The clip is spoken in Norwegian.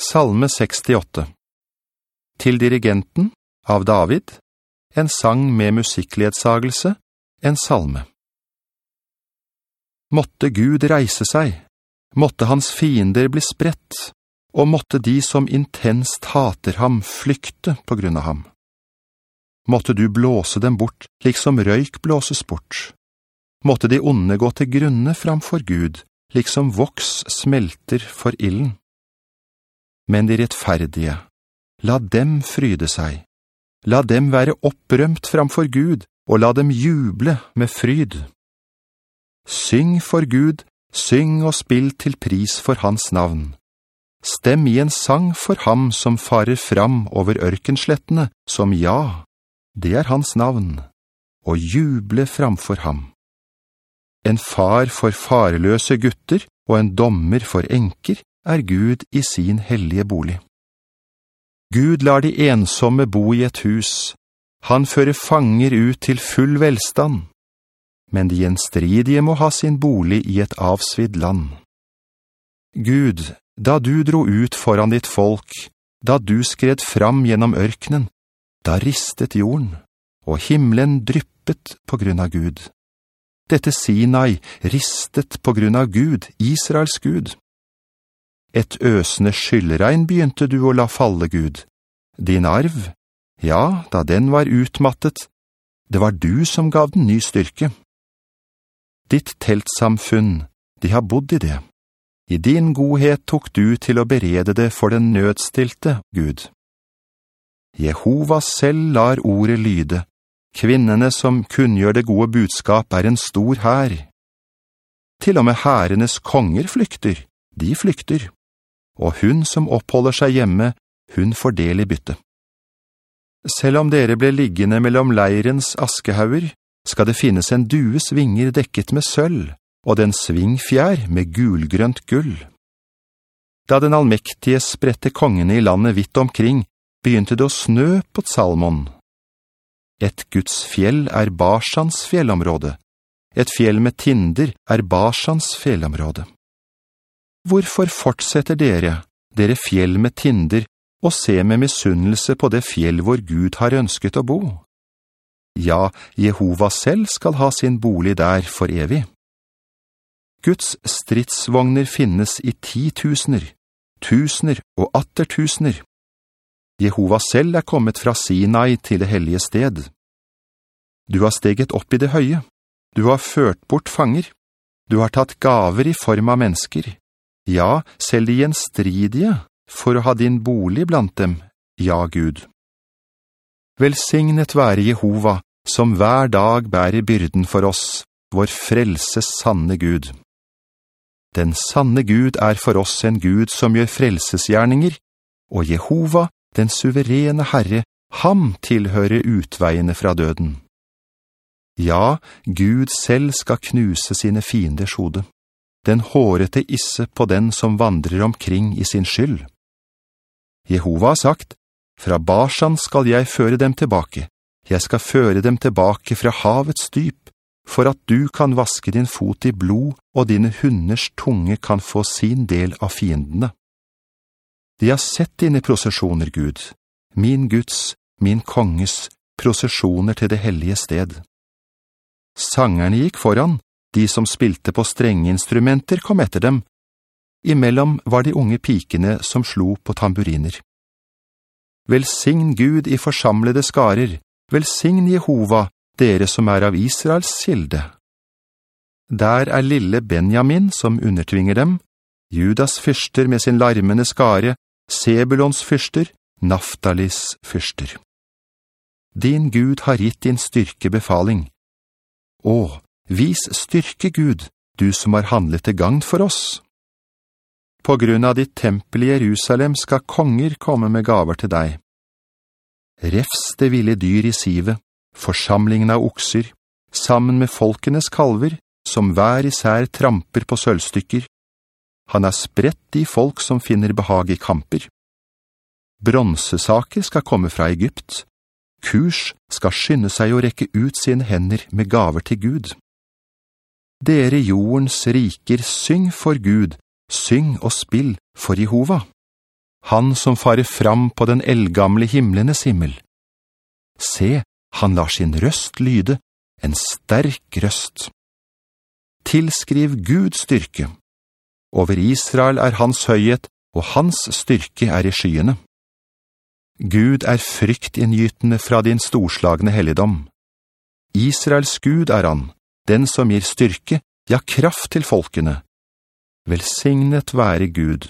Salme 68 Til dirigenten, av David, en sang med musikkledsagelse, en salme. Måtte Gud reise seg, måtte hans fiender bli spredt, og måtte de som intenst hater ham flykte på grunn av ham. Måtte du blåse dem bort, liksom røyk blåses bort. Måtte de onde gå til grunne framfor Gud, liksom voks smelter for illen. Men de rettferdige, la dem fryde seg. La dem være opprømt framfor Gud, og la dem juble med fryd. Syng for Gud, syng og spill til pris for hans navn. Stem i en sang for ham som farer fram over ørkenslettene, som ja, det er hans navn, og juble framfor ham. En far for fareløse gutter og en dommer for enker er Gud i sin hellige bolig. Gud lar de ensomme bo i et hus. Han fører fanger ut til full velstand. Men de gjenstridige må ha sin bolig i et avsvidd land. Gud, da du dro ut foran ditt folk, da du skred fram gjennom ørkenen, da ristet jorden, og himmelen dryppet på grunn av Gud. Dette Sinai ristet på grunn av Gud, Israels Gud. Et øsende skyllregn begynte du å la falle, Gud. Din arv, ja, da den var utmattet, det var du som gav den ny styrke. Ditt teltsamfunn, de har bodd i det. I din godhet tok du til å berede det for den nødstilte, Gud. Jehova selv lar ordet lyde, Kvinnene som kunngjør det gode budskap er en stor herr. Til og med herrenes konger flykter, de flykter. Og hun som oppholder seg hjemme, hun får del i bytte. Selv om dere ble liggende mellom leirens askehauer, skal det finnes en dues vinger dekket med sølv, og den svingfjær med gulgrønt gull. Da den allmektige spredte kongene i landet vidt omkring, begynte det å snø på Salmon, et Guds fjell er Barsans fjellområde. Et fjell med tinder er Barsans fjellområde. Hvorfor fortsetter dere, dere fjell med tinder, og se med misunnelse på det fjell hvor Gud har ønsket å bo? Ja, Jehova selv skal ha sin bolig der for evig. Guds stridsvogner finnes i titusener, tusener og attertusener. Jehova selv er kommet fra Sinai til det hellige sted. Du har steget opp i det høye. Du har ført bort fanger. Du har tatt gaver i form av mennesker. Ja, selv de gjenstridige, for å ha din bolig blant dem. Ja, Gud. Velsignet være Jehova, som hver dag bærer byrden for oss, vår frelse sanne Gud. Den sanne Gud er for oss en Gud som gjør frelsesgjerninger, og Jehova den suverene Herre, ham tilhører utveiene fra døden. Ja, Gud selv skal knuse sine fienders hode, den hårete isse på den som vandrer omkring i sin skyld. Jehova har sagt, fra Barsan skal jeg føre dem tilbake, jeg skal føre dem tilbake fra havets dyp, for at du kan vaske din fot i blod, og dine hunders tunge kan få sin del av fiendene. De har sett dine prosesjoner, Gud, min Guds, min konges, prosesjoner til det hellige sted. Sangerne gikk foran, de som spilte på strengeinstrumenter kom etter dem. Imellom var de unge pikene som slo på tamburiner. Velsign Gud i forsamlede skarer, velsign Jehova, dere som er av Israels kilde. Der er lille Benjamin som undertvinger dem, Judas fyrster med sin larmende skare, Sebulons fyrster, Naftalis fyrster. Din Gud har gitt din styrkebefaling. Å, vis styrke Gud, du som har handlet til gang for oss. På grunn av ditt tempel i Jerusalem skal konger komme med gaver til deg. Refs det ville dyr i sivet, forsamlingen av okser, sammen med folkenes kalver, som hver især tramper på sølvstykker, han er spredt de folk som finner behag i kamper. Bronsesaker skal komme fra Egypt. Kurs skal skynde seg å rekke ut sine hender med gaver til Gud. Dere jordens riker, syng for Gud, syng og spill for Jehova. han som farer fram på den eldgamle himlenes himmel. Se, han lar sin røst lyde, en sterk røst. Tilskriv Gud styrke. Over Israel er hans høyhet, og hans styrke er i skyene. Gud er fryktinngytende fra din storslagne helligdom. Israels Gud er han, den som gir styrke, ja kraft til folkene. Velsignet være Gud.